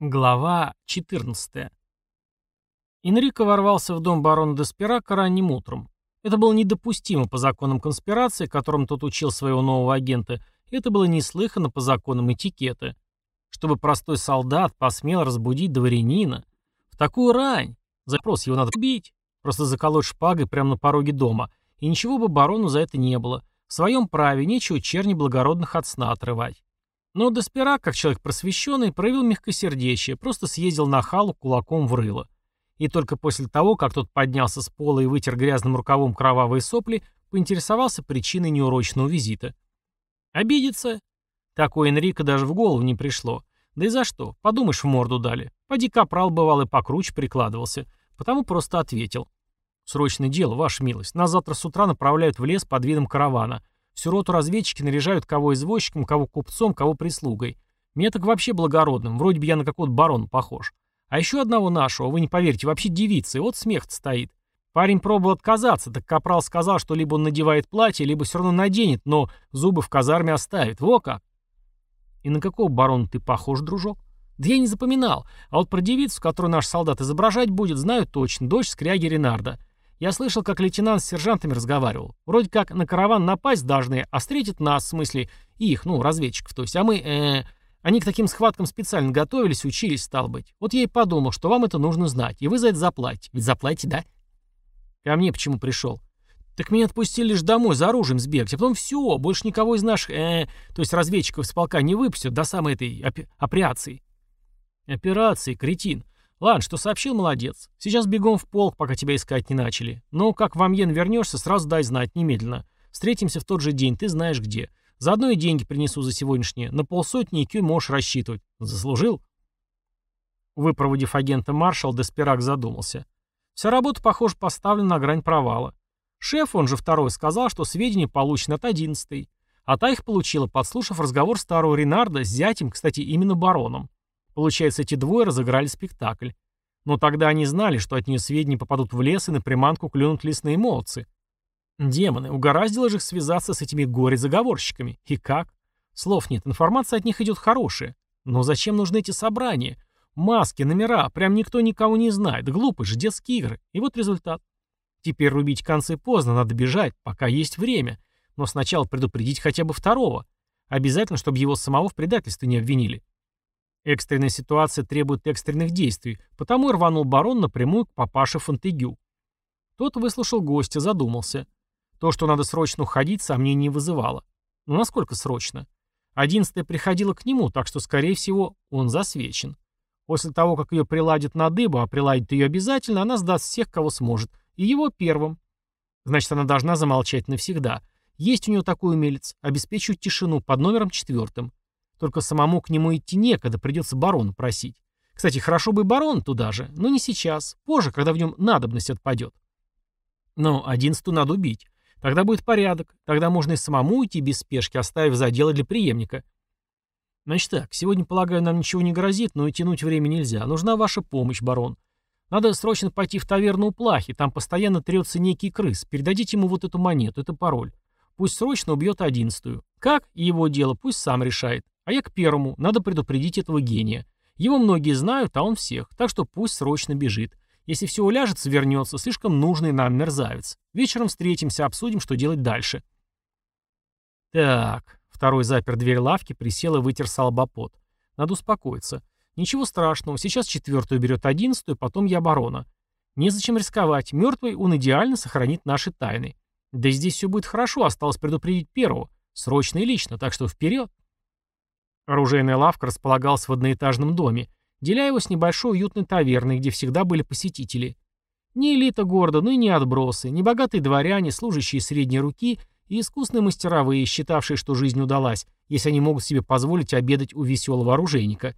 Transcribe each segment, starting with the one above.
Глава 14. Энрико ворвался в дом барона Деспирака ранним утром. Это было недопустимо по законам конспирации, которым тот учил своего нового агента, и это было неслыханно по законам этикета. Чтобы простой солдат посмел разбудить дворянина. В такую рань. Запрос его надо убить. Просто заколоть шпагой прямо на пороге дома. И ничего бы барону за это не было. В своем праве нечего черни благородных от сна отрывать. Но Деспирак, как человек просвещенный, проявил мягкосердечие, просто съездил на халу кулаком в рыло. И только после того, как тот поднялся с пола и вытер грязным рукавом кровавые сопли, поинтересовался причиной неурочного визита. Обидеться? Такое Энрико даже в голову не пришло. Да и за что? Подумаешь, в морду дали. Поди капрал бывал и покруче прикладывался. Потому просто ответил. Срочное дело, ваша милость. Нас завтра с утра направляют в лес под видом каравана. Всю роту разведчики наряжают кого извозчиком, кого купцом, кого прислугой. Мне так вообще благородным, вроде бы я на какого-то барона похож. А еще одного нашего, вы не поверите, вообще девица, вот смех стоит. Парень пробовал отказаться, так Капрал сказал, что либо он надевает платье, либо все равно наденет, но зубы в казарме оставит. Во как! И на какого барона ты похож, дружок? Да я не запоминал. А вот про девицу, которую наш солдат изображать будет, знаю точно. Дочь скряги Ренарда. Я слышал, как лейтенант с сержантами разговаривал. Вроде как на караван напасть должны, а встретят нас, в смысле, их, ну, разведчиков, то есть, а мы, э, они к таким схваткам специально готовились, учились, стал быть. Вот я и подумал, что вам это нужно знать, и вы за это заплатите. Ведь заплатите, да? Ко мне почему пришел? Так меня отпустили лишь домой за оружием сбегать, а потом все, больше никого из наших, э, то есть разведчиков с полка не выпустят до самой этой опи- операции. Операции, кретин. Ладно, что сообщил, молодец. Сейчас бегом в полк, пока тебя искать не начали. Но как в Амьен вернешься, сразу дай знать, немедленно. Встретимся в тот же день, ты знаешь где. Заодно и деньги принесу за сегодняшнее. На полсотни IQ можешь рассчитывать. Заслужил? Выпроводив агента маршал, Деспирак задумался. Вся работа, похоже, поставлена на грань провала. Шеф, он же второй, сказал, что сведения получены от одиннадцатой. А та их получила, подслушав разговор старого Ренарда с зятем, кстати, именно бароном. Получается, эти двое разыграли спектакль. Но тогда они знали, что от нее сведения попадут в лес и на приманку клюнут лесные молодцы. Демоны, угораздило же их связаться с этими горе-заговорщиками. И как? Слов нет, информация от них идет хорошая. Но зачем нужны эти собрания? Маски, номера, прям никто никого не знает. Глупые же детские игры. И вот результат. Теперь рубить концы поздно, надо бежать, пока есть время. Но сначала предупредить хотя бы второго. Обязательно, чтобы его самого в предательстве не обвинили. Экстренная ситуация требует экстренных действий, потому и рванул барон напрямую к папаше Фонтегю. Тот выслушал гостя, задумался. То, что надо срочно уходить, сомнений не вызывало. Но насколько срочно? Одиннадцатая приходила к нему, так что, скорее всего, он засвечен. После того, как ее приладят на дыбу, а приладит ее обязательно, она сдаст всех, кого сможет. И его первым. Значит, она должна замолчать навсегда. Есть у нее такой умелец. Обеспечивать тишину под номером четвертым. Только самому к нему идти некогда, придется барона просить. Кстати, хорошо бы барон туда же, но не сейчас, позже, когда в нем надобность отпадет. Но одиннадцатую надо убить. Тогда будет порядок. Тогда можно и самому уйти без спешки, оставив за дело для преемника. Значит так, сегодня, полагаю, нам ничего не грозит, но и тянуть время нельзя. Нужна ваша помощь, барон. Надо срочно пойти в таверну у Плахи, там постоянно трется некий крыс. Передадите ему вот эту монету, это пароль. Пусть срочно убьет одиннадцатую. Как? Его дело, пусть сам решает. А я к первому, надо предупредить этого гения. Его многие знают, а он всех, так что пусть срочно бежит. Если все уляжется, вернется, слишком нужный нам мерзавец. Вечером встретимся, обсудим, что делать дальше. Так, второй запер дверь лавки, присел и вытер салбопот. Надо успокоиться. Ничего страшного, сейчас четвертую берет одиннадцатую, потом я барона. Незачем рисковать, мертвый он идеально сохранит наши тайны. Да здесь все будет хорошо, осталось предупредить первого. Срочно и лично, так что вперед. Оружейная лавка располагалась в одноэтажном доме, деля его с небольшой уютной таверной, где всегда были посетители. Не элита города, но и не отбросы, не богатые дворяне, служащие средней руки и искусные мастеровые, считавшие, что жизнь удалась, если они могут себе позволить обедать у веселого оружейника.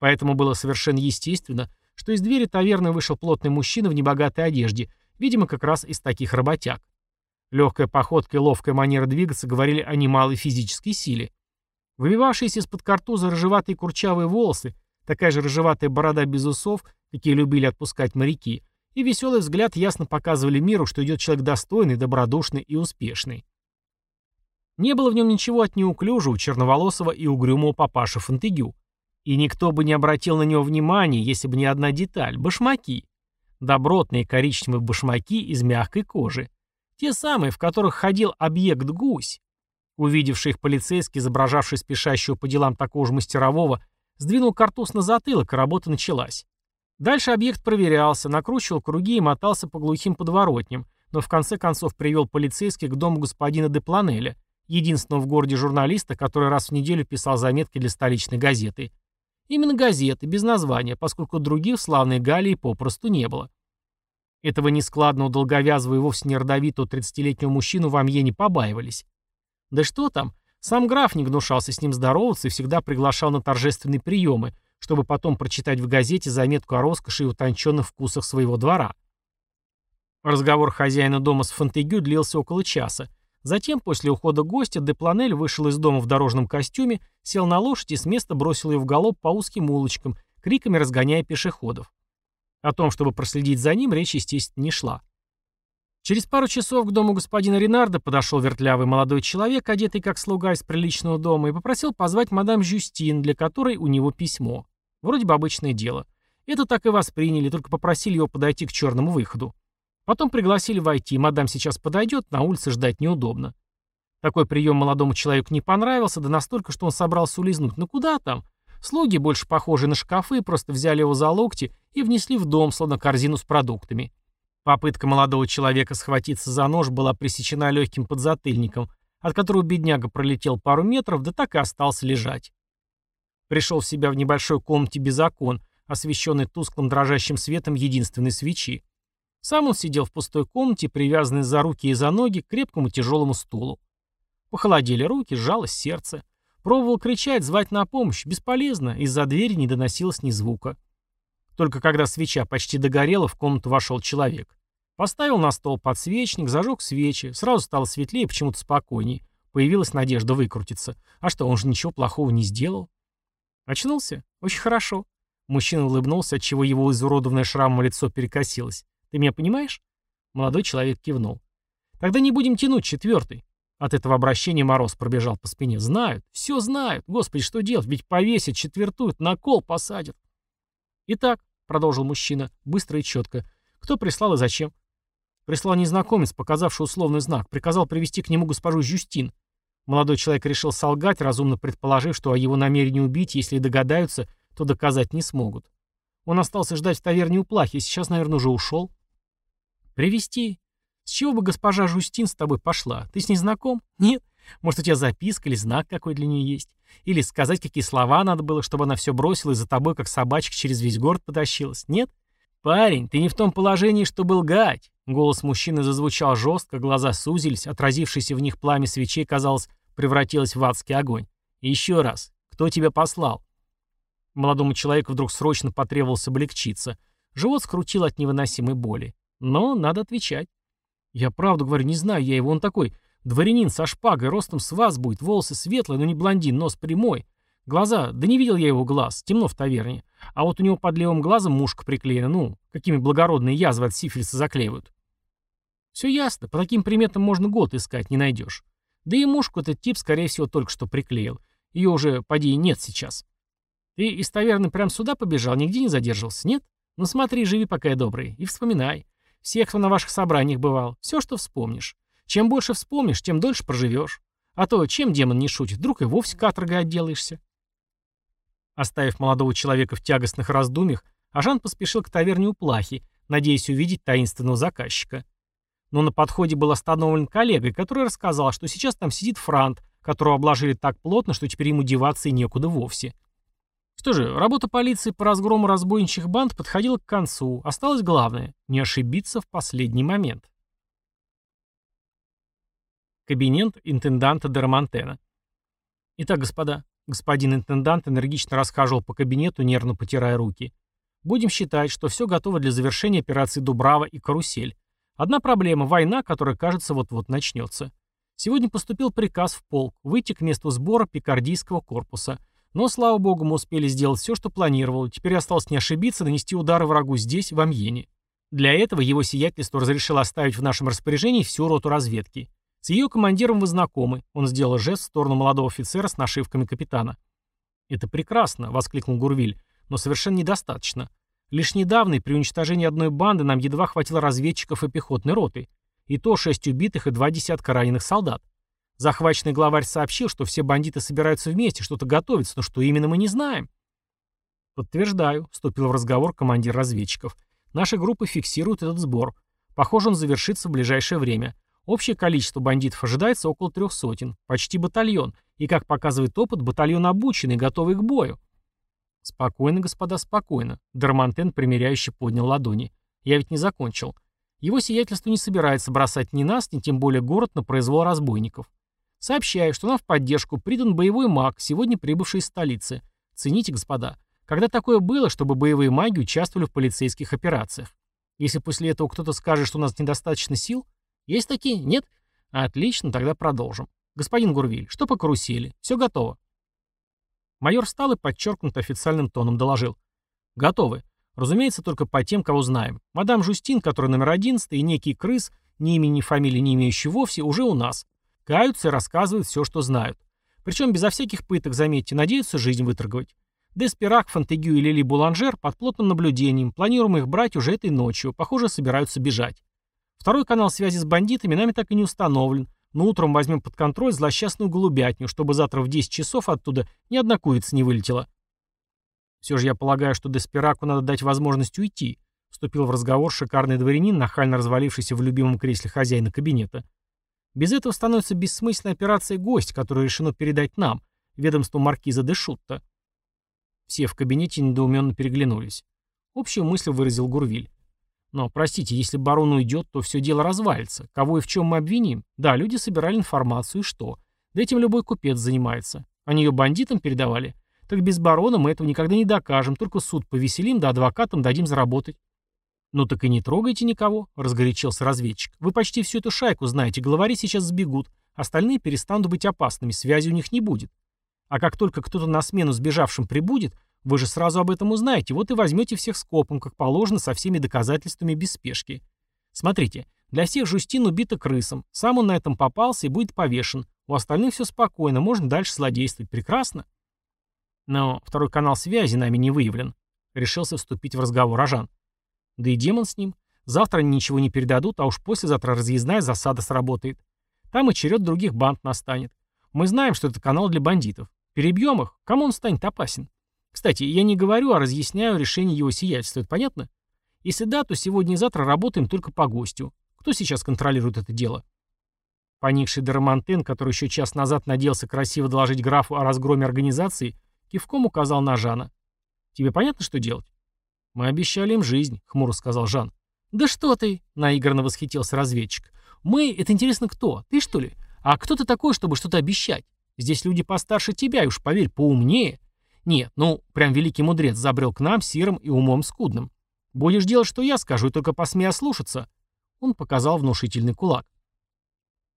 Поэтому было совершенно естественно, что из двери таверны вышел плотный мужчина в небогатой одежде, видимо, как раз из таких работяг. Легкая походка и ловкая манера двигаться говорили о немалой физической силе. Выбивавшиеся из-под картуза рыжеватые курчавые волосы, такая же рыжеватая борода без усов, какие любили отпускать моряки, и веселый взгляд ясно показывали миру, что идет человек достойный, добродушный и успешный. Не было в нем ничего от неуклюжего, черноволосого и угрюмого папаши Фонтегю. И никто бы не обратил на него внимания, если бы не одна деталь – башмаки. Добротные коричневые башмаки из мягкой кожи. Те самые, в которых ходил объект гусь. Увидевший их полицейский, изображавший спешащего по делам такого же мастерового, сдвинул картуз на затылок, и работа началась. Дальше объект проверялся, накручивал круги и мотался по глухим подворотням, но в конце концов привел полицейских к дому господина Депланеля, единственного в городе журналиста, который раз в неделю писал заметки для столичной газеты. Именно газеты, без названия, поскольку других в славной Галлии попросту не было. Этого нескладного, долговязого и вовсе не родовитого 30-летнего мужчину в Амьене побаивались. Да что там, сам граф не гнушался с ним здороваться и всегда приглашал на торжественные приемы, чтобы потом прочитать в газете заметку о роскоши и утонченных вкусах своего двора. Разговор хозяина дома с Фонтегю длился около часа. Затем, после ухода гостя, Депланель вышел из дома в дорожном костюме, сел на лошадь и с места бросил ее в галоп по узким улочкам, криками разгоняя пешеходов. О том, чтобы проследить за ним, речь, естественно, не шла. Через пару часов к дому господина Ренарда подошел вертлявый молодой человек, одетый как слуга из приличного дома, и попросил позвать мадам Жюстин, для которой у него письмо. Вроде бы обычное дело. Это так и восприняли, только попросили его подойти к черному выходу. Потом пригласили войти, мадам сейчас подойдет, на улице ждать неудобно. Такой прием молодому человеку не понравился, да настолько, что он собрался улизнуть. Ну куда там? Слуги, больше похожие на шкафы, просто взяли его за локти и внесли в дом, словно корзину с продуктами. Попытка молодого человека схватиться за нож была пресечена легким подзатыльником, от которого бедняга пролетел пару метров, да так и остался лежать. Пришел в себя в небольшой комнате без окон, освещенной тусклым дрожащим светом единственной свечи. Сам он сидел в пустой комнате, привязанный за руки и за ноги к крепкому тяжелому стулу. Похолодели руки, сжалось сердце. Пробовал кричать, звать на помощь. Бесполезно, из-за двери не доносилось ни звука. Только когда свеча почти догорела, в комнату вошел человек. Поставил на стол подсвечник, зажег свечи. Сразу стало светлее, почему-то спокойней. Появилась надежда выкрутиться. А что, он же ничего плохого не сделал? Очнулся? Очень хорошо. Мужчина улыбнулся, отчего его изуродованное шрамом лицо перекосилось. Ты меня понимаешь? Молодой человек кивнул. Тогда не будем тянуть четвертый. От этого обращения мороз пробежал по спине. Знают, все знают. Господи, что делать? Ведь повесят, четвертуют, на кол посадят. «Итак», — продолжил мужчина, быстро и четко, — «кто прислал и зачем?» Прислал незнакомец, показавший условный знак, приказал привести к нему госпожу Жюстин. Молодой человек решил солгать, разумно предположив, что о его намерении убить, если и догадаются, то доказать не смогут. Он остался ждать в таверне у плахи, сейчас, наверное, уже ушел. «Привести? С чего бы госпожа Жюстин с тобой пошла? Ты с ней знаком? Нет? Может, у тебя записка или знак какой для нее есть? Или сказать, какие слова надо было, чтобы она все бросила и за тобой, как собачка, через весь город потащилась? Нет? Парень, ты не в том положении, чтобы лгать. Голос мужчины зазвучал жестко, глаза сузились, отразившееся в них пламя свечей, казалось, превратилось в адский огонь. И еще раз, кто тебя послал? Молодому человеку вдруг срочно потребовалось облегчиться. Живот скрутил от невыносимой боли. Но надо отвечать. Я правду говорю, не знаю я его, он такой Дворянин со шпагой, ростом с вас будет, волосы светлые, но не блондин, нос прямой. Глаза, да не видел я его глаз, темно в таверне. А вот у него под левым глазом мушка приклеена, ну, какими благородные язвы от сифилиса заклеивают. Все ясно, по таким приметам можно год искать, не найдешь. Да и мушку этот тип, скорее всего, только что приклеил. Ее уже, поди, нет сейчас. Ты из таверны прям сюда побежал, нигде не задерживался, нет? Ну смотри, живи пока я добрый, и вспоминай. Всех, кто на ваших собраниях бывал, все, что вспомнишь. Чем больше вспомнишь, тем дольше проживешь. А то, чем демон не шутит, вдруг и вовсе каторгой отделаешься. Оставив молодого человека в тягостных раздумьях, Ажан поспешил к таверне у Плахи, надеясь увидеть таинственного заказчика. Но на подходе был остановлен коллегой, который рассказал, что сейчас там сидит Франт, которого обложили так плотно, что теперь ему деваться и некуда вовсе. Что же, работа полиции по разгрому разбойничьих банд подходила к концу. Осталось главное – не ошибиться в последний момент. Кабинет интенданта Дерамонтена. Итак, господа, господин интендант энергично расхаживал по кабинету, нервно потирая руки. Будем считать, что все готово для завершения операции Дубрава и Карусель. Одна проблема – война, которая, кажется, вот-вот начнется. Сегодня поступил приказ в полк выйти к месту сбора пикардийского корпуса. Но, слава богу, мы успели сделать все, что планировал. Теперь осталось не ошибиться, нанести удары врагу здесь, в Амьене. Для этого его сиятельство разрешило оставить в нашем распоряжении всю роту разведки. С ее командиром вы знакомы. Он сделал жест в сторону молодого офицера с нашивками капитана. «Это прекрасно», — воскликнул Гурвиль, — «но совершенно недостаточно. Лишь недавно при уничтожении одной банды нам едва хватило разведчиков и пехотной роты. И то шесть убитых и два десятка раненых солдат. Захваченный главарь сообщил, что все бандиты собираются вместе, что-то готовится, но что именно мы не знаем. «Подтверждаю», — вступил в разговор командир разведчиков. «Наши группы фиксируют этот сбор. Похоже, он завершится в ближайшее время. Общее количество бандитов ожидается около трех сотен, почти батальон, и, как показывает опыт, батальон обученный, готовый к бою». «Спокойно, господа, спокойно», — Дармантен примиряюще поднял ладони. «Я ведь не закончил. Его сиятельство не собирается бросать ни нас, ни тем более город на произвол разбойников. Сообщаю, что нам в поддержку придан боевой маг, сегодня прибывший из столицы. Цените, господа. Когда такое было, чтобы боевые маги участвовали в полицейских операциях? Если после этого кто-то скажет, что у нас недостаточно сил? Есть такие? Нет? Отлично, тогда продолжим. Господин Гурвиль, что по карусели? Все готово. Майор встал и подчеркнуто официальным тоном доложил. Готовы. Разумеется, только по тем, кого знаем. Мадам Жустин, который номер 11, и некий крыс, ни имени, ни фамилии не имеющий вовсе, уже у нас. Каются и рассказывают все, что знают. Причем безо всяких пыток, заметьте, надеются жизнь выторговать. Деспирак, Фонтегю и Лили Буланжер под плотным наблюдением. Планируем их брать уже этой ночью. Похоже, собираются бежать. Второй канал связи с бандитами нами так и не установлен. Но утром возьмем под контроль злосчастную голубятню, чтобы завтра в 10 часов оттуда ни одна курица не вылетела. Все же я полагаю, что Деспираку надо дать возможность уйти, вступил в разговор шикарный дворянин, нахально развалившийся в любимом кресле хозяина кабинета. Без этого становится бессмысленной операция «Гость», которую решено передать нам, ведомству маркиза де Шутта. Все в кабинете недоуменно переглянулись. Общую мысль выразил Гурвиль. Но, простите, если барон уйдет, то все дело развалится. Кого и в чем мы обвиним? Да, люди собирали информацию, и что? Да этим любой купец занимается. Они ее бандитам передавали. Так без барона мы этого никогда не докажем, только суд повеселим, да адвокатам дадим заработать. «Ну так и не трогайте никого», — разгорячился разведчик. «Вы почти всю эту шайку знаете, главари сейчас сбегут, остальные перестанут быть опасными, связи у них не будет. А как только кто-то на смену сбежавшим прибудет, вы же сразу об этом узнаете, вот и возьмете всех скопом, как положено, со всеми доказательствами без спешки. Смотрите, для всех Жустин убита крысом, сам он на этом попался и будет повешен. У остальных все спокойно, можно дальше злодействовать. Прекрасно. Но второй канал связи нами не выявлен. Решился вступить в разговор Ажан. Да и демон с ним. Завтра они ничего не передадут, а уж послезавтра разъездная засада сработает. Там и черед других банд настанет. Мы знаем, что это канал для бандитов. Перебьем их, кому он станет опасен? Кстати, я не говорю, а разъясняю решение его сиятельства, это понятно? Если да, то сегодня и завтра работаем только по гостю. Кто сейчас контролирует это дело? Поникший Дарамантен, который еще час назад надеялся красиво доложить графу о разгроме организации, кивком указал на Жана. «Тебе понятно, что делать?» «Мы обещали им жизнь», — хмуро сказал Жан. «Да что ты!» — наигранно восхитился разведчик. «Мы — это интересно кто? Ты, что ли? А кто ты такой, чтобы что-то обещать? Здесь люди постарше тебя, и уж поверь, поумнее. Нет, ну, прям великий мудрец забрел к нам сиром и умом скудным. Будешь делать, что я скажу, и только посмей ослушаться. Он показал внушительный кулак.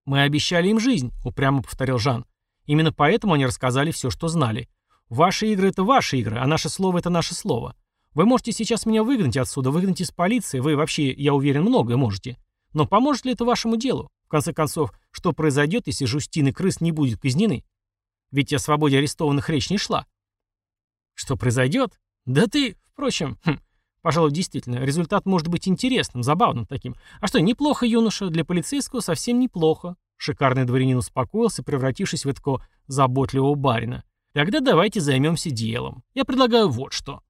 «Мы обещали им жизнь», — упрямо повторил Жан. «Именно поэтому они рассказали все, что знали. Ваши игры — это ваши игры, а наше слово — это наше слово. Вы можете сейчас меня выгнать отсюда, выгнать из полиции, вы вообще, я уверен, многое можете. Но поможет ли это вашему делу? В конце концов, что произойдет, если Жустин и крыс не будет казнены? Ведь о свободе арестованных речь не шла. Что произойдет? Да ты, впрочем, хм, пожалуй, действительно, результат может быть интересным, забавным таким. А что, неплохо, юноша, для полицейского совсем неплохо. Шикарный дворянин успокоился, превратившись в такого заботливого барина. Тогда давайте займемся делом. Я предлагаю вот что.